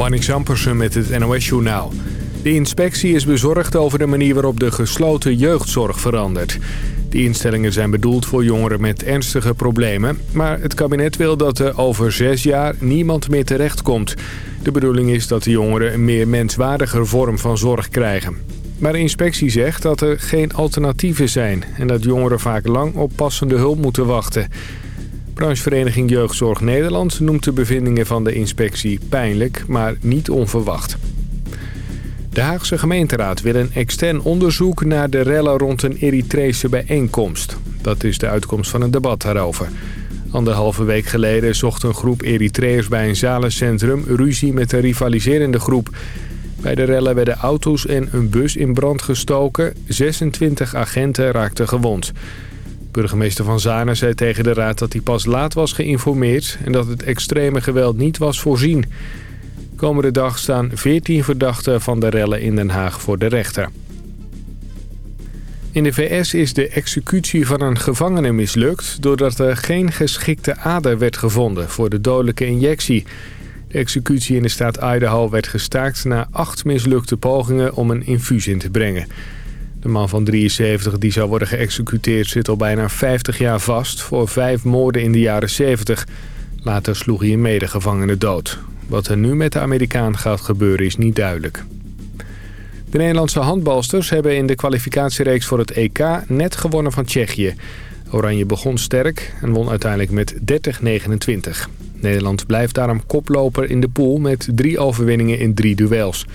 Marnix Ampersen met het NOS-journaal. De inspectie is bezorgd over de manier waarop de gesloten jeugdzorg verandert. Die instellingen zijn bedoeld voor jongeren met ernstige problemen... maar het kabinet wil dat er over zes jaar niemand meer terechtkomt. De bedoeling is dat de jongeren een meer menswaardiger vorm van zorg krijgen. Maar de inspectie zegt dat er geen alternatieven zijn... en dat jongeren vaak lang op passende hulp moeten wachten... Branchevereniging Jeugdzorg Nederland noemt de bevindingen van de inspectie pijnlijk, maar niet onverwacht. De Haagse gemeenteraad wil een extern onderzoek naar de rellen rond een Eritrese bijeenkomst. Dat is de uitkomst van een debat daarover. Anderhalve week geleden zocht een groep Eritreërs bij een zalencentrum ruzie met een rivaliserende groep. Bij de rellen werden auto's en een bus in brand gestoken. 26 agenten raakten gewond. Burgemeester Van Zanen zei tegen de raad dat hij pas laat was geïnformeerd... en dat het extreme geweld niet was voorzien. Komende dag staan 14 verdachten van de rellen in Den Haag voor de rechter. In de VS is de executie van een gevangene mislukt... doordat er geen geschikte ader werd gevonden voor de dodelijke injectie. De executie in de staat Idaho werd gestaakt na acht mislukte pogingen om een infuus in te brengen... De man van 73 die zou worden geëxecuteerd zit al bijna 50 jaar vast... voor vijf moorden in de jaren 70. Later sloeg hij een medegevangene dood. Wat er nu met de Amerikaan gaat gebeuren is niet duidelijk. De Nederlandse handbalsters hebben in de kwalificatiereeks voor het EK net gewonnen van Tsjechië. Oranje begon sterk en won uiteindelijk met 30-29. Nederland blijft daarom koploper in de pool met drie overwinningen in drie duels.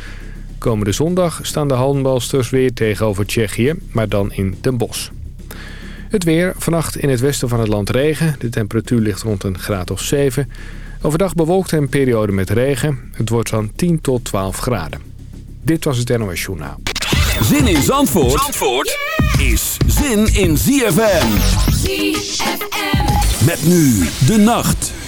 Komende zondag staan de handbalsters weer tegenover Tsjechië, maar dan in Den Bosch. Het weer, vannacht in het westen van het land regen. De temperatuur ligt rond een graad of 7. Overdag bewolkt en periode met regen. Het wordt van 10 tot 12 graden. Dit was het NOS Journaal. Zin in Zandvoort, Zandvoort is zin in ZFM. ZFM. Met nu de nacht.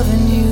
loving you.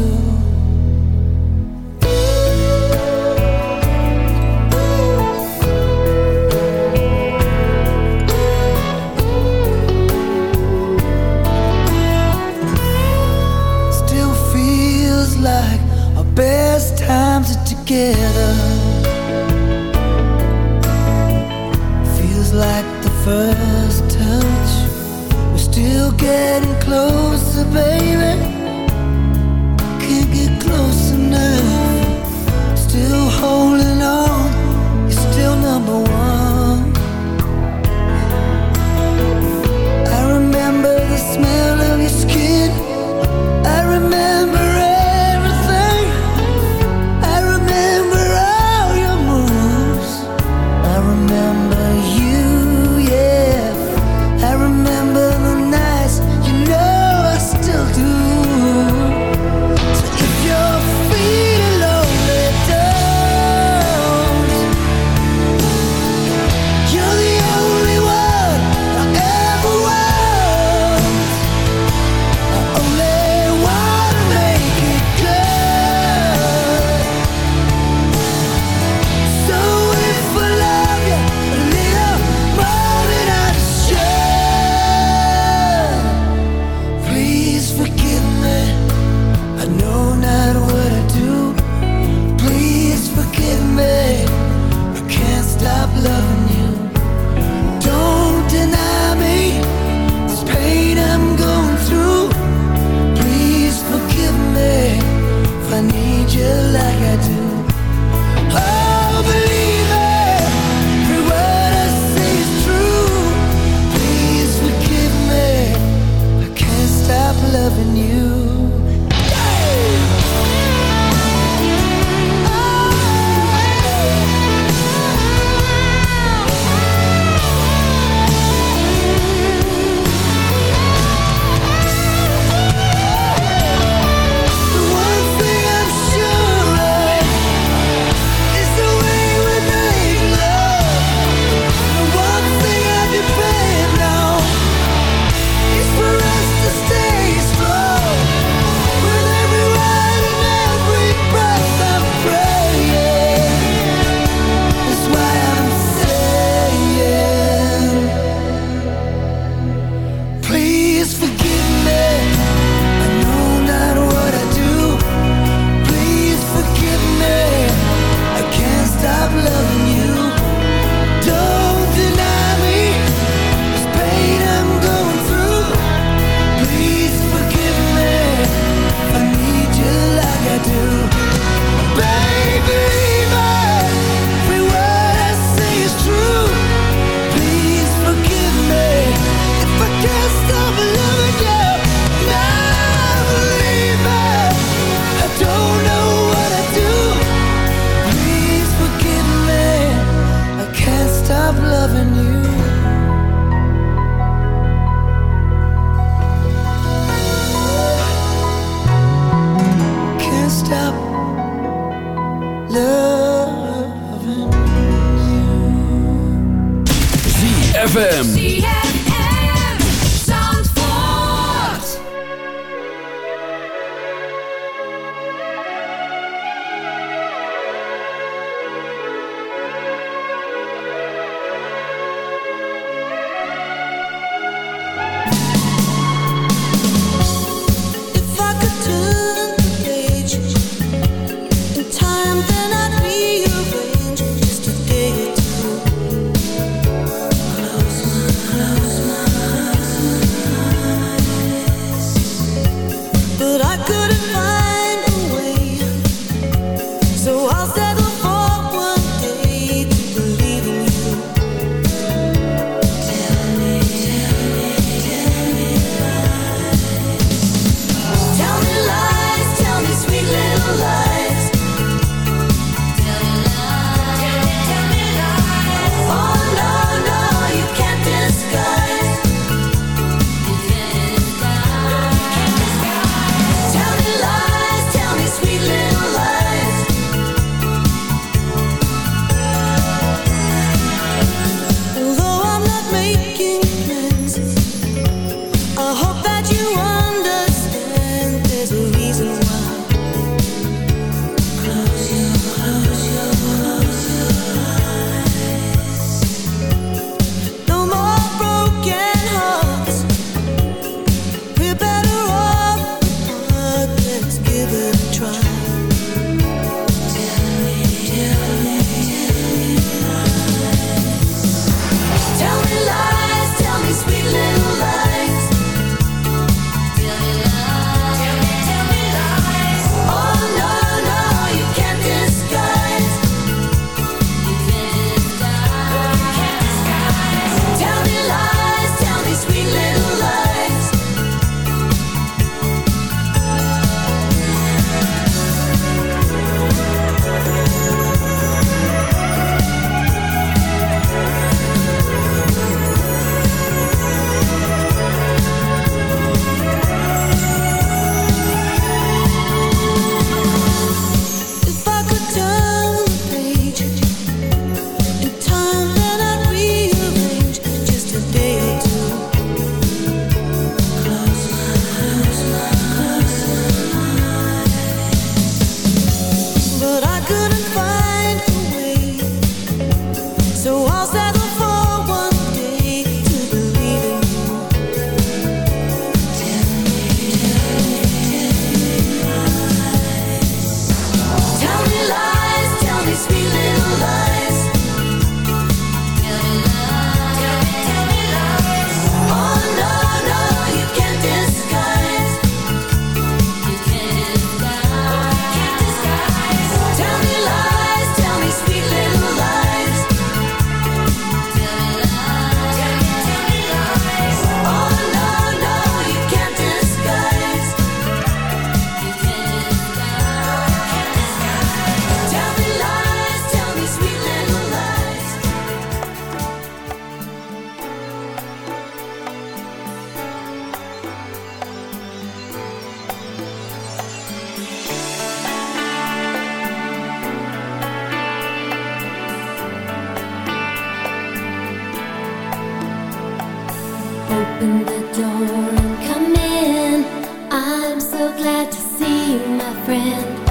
my friend.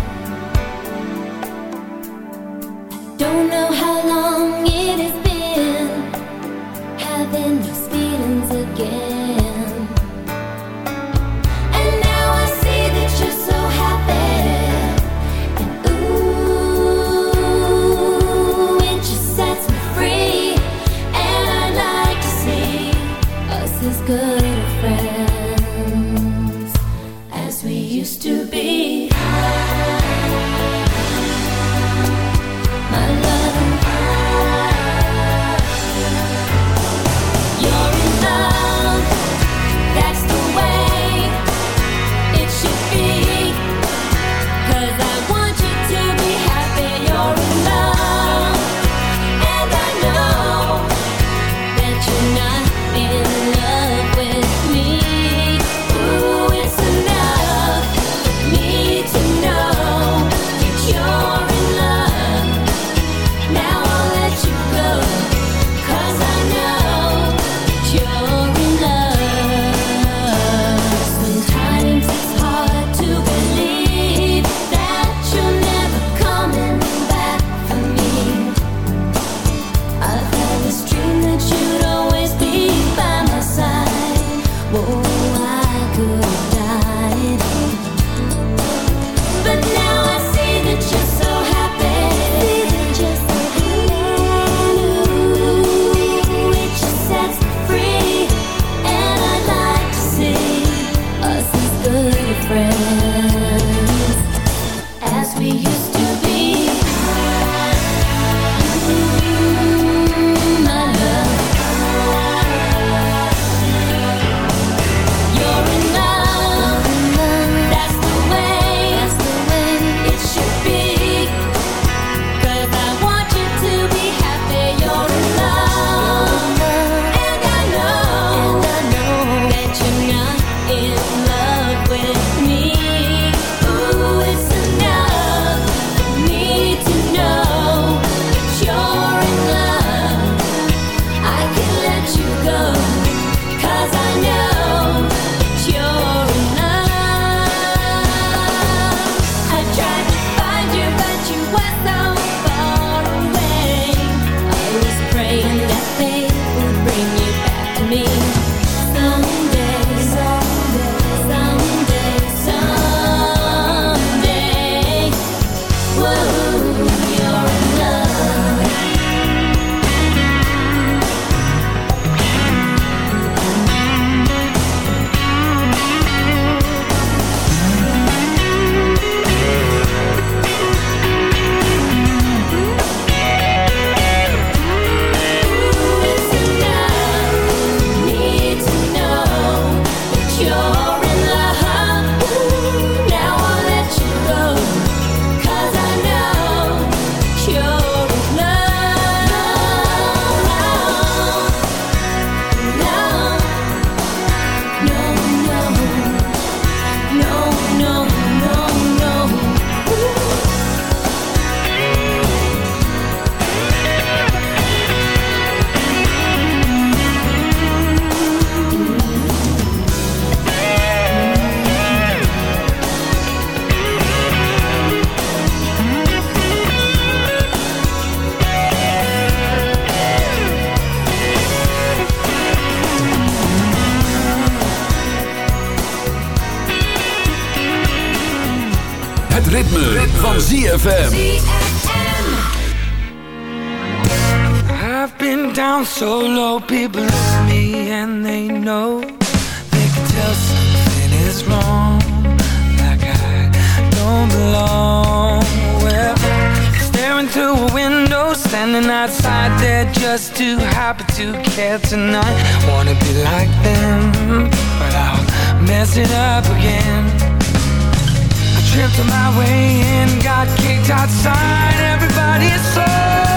I don't know. Van ZFM. I've been down so low, people look at me and they know. They can tell something is wrong. Like I don't belong. Well, staring through a window Standing outside there just too happy to care tonight. Wanna be like them But I'll mess it up again Tripped on my way in, got kicked outside. Everybody's so.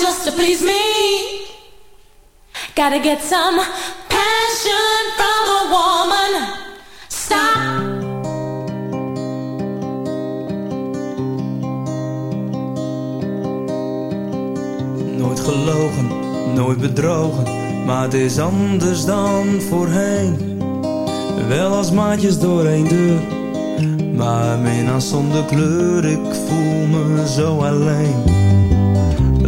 Just to please me. Gotta get some passion from a woman. Stop. Nooit gelogen, nooit bedrogen, maar het is anders dan voorheen. Wel als maatjes door één deur, maar minnaar zonder kleur, ik voel me zo alleen.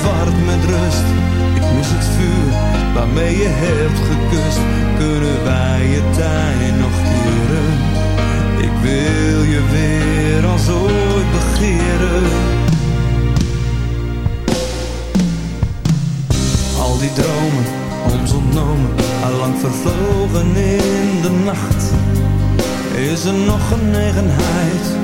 verward met rust. Ik mis het vuur waarmee je hebt gekust. Kunnen wij je tijd nog keren? Ik wil je weer als ooit begeren. Al die dromen, ons ontnomen, allang vervlogen in de nacht. Is er nog genegenheid?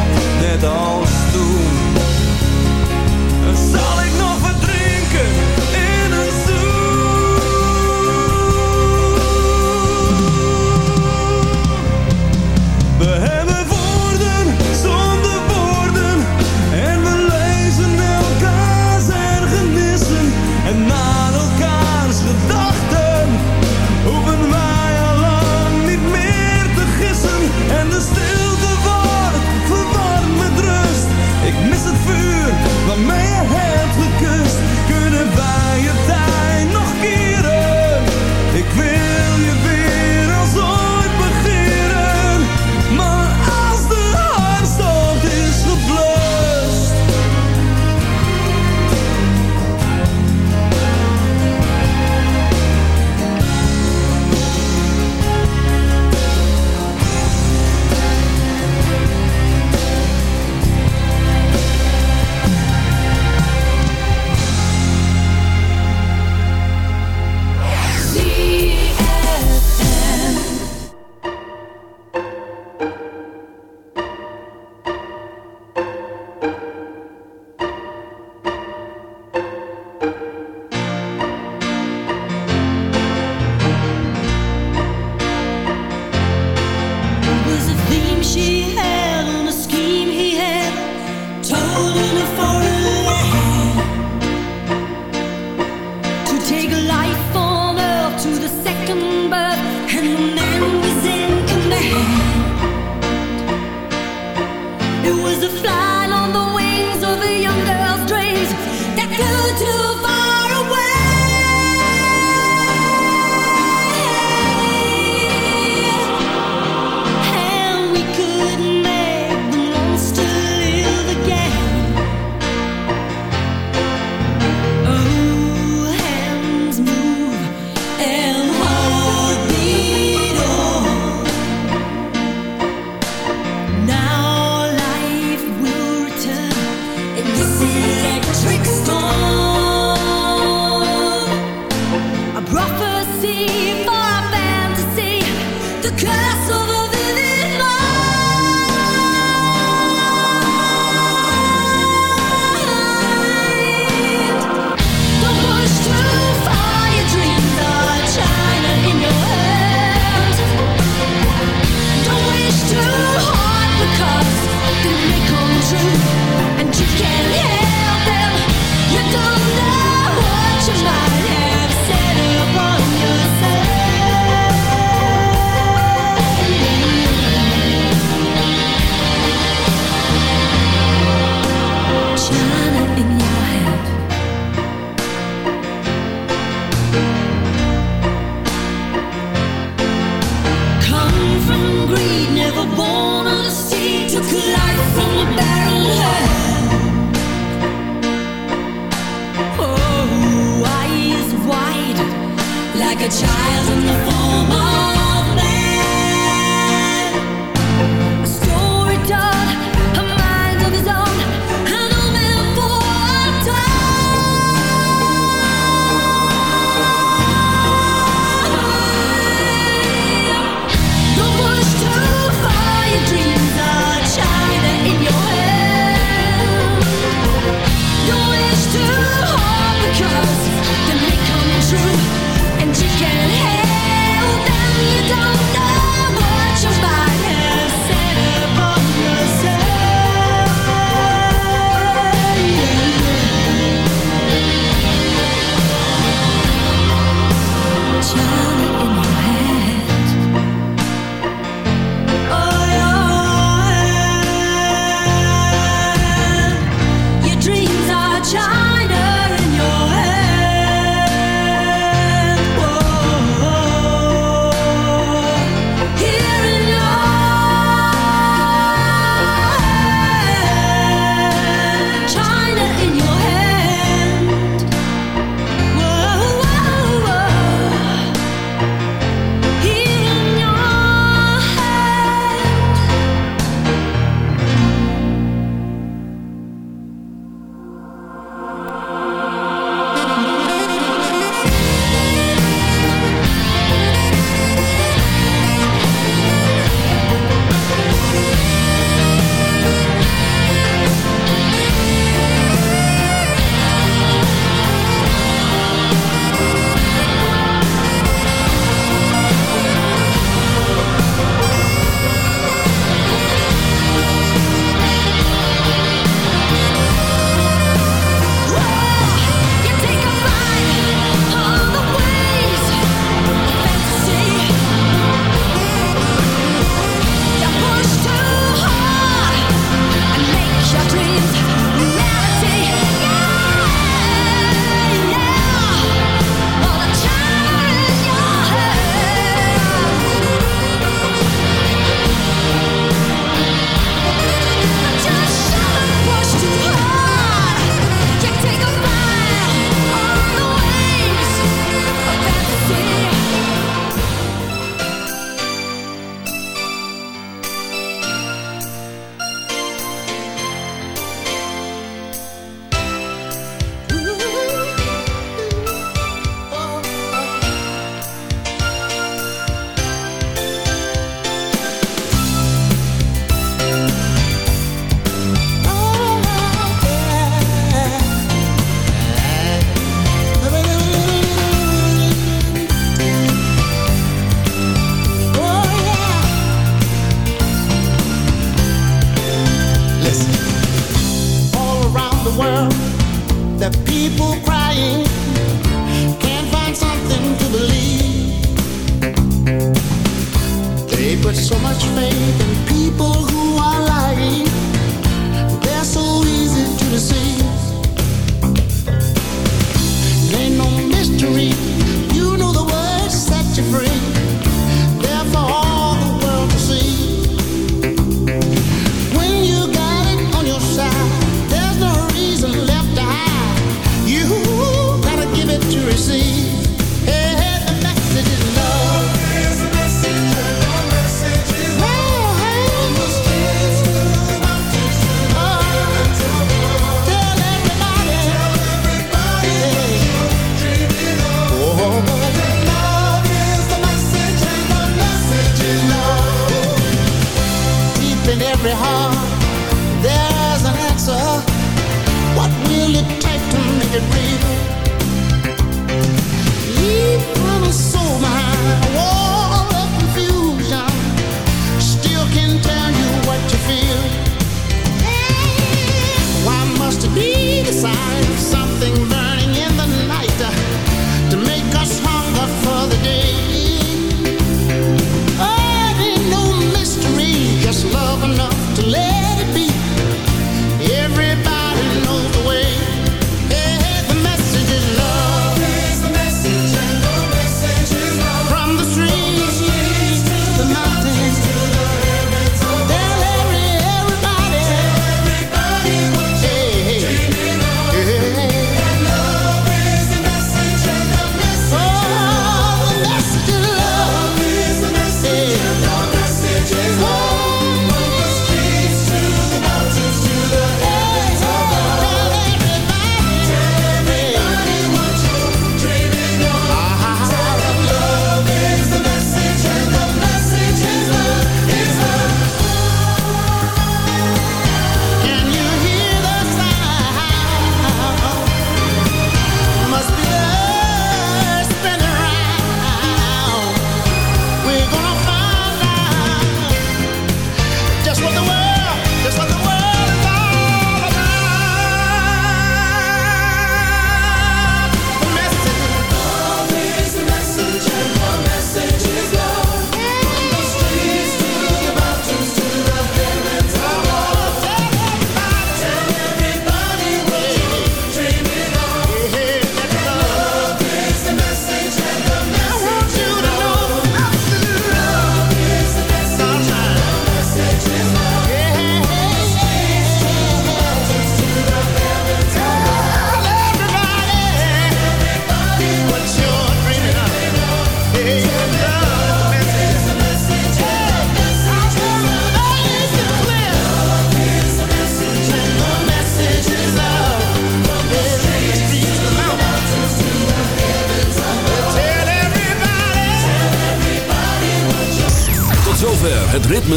net als toen? Zal ik nog verdrinken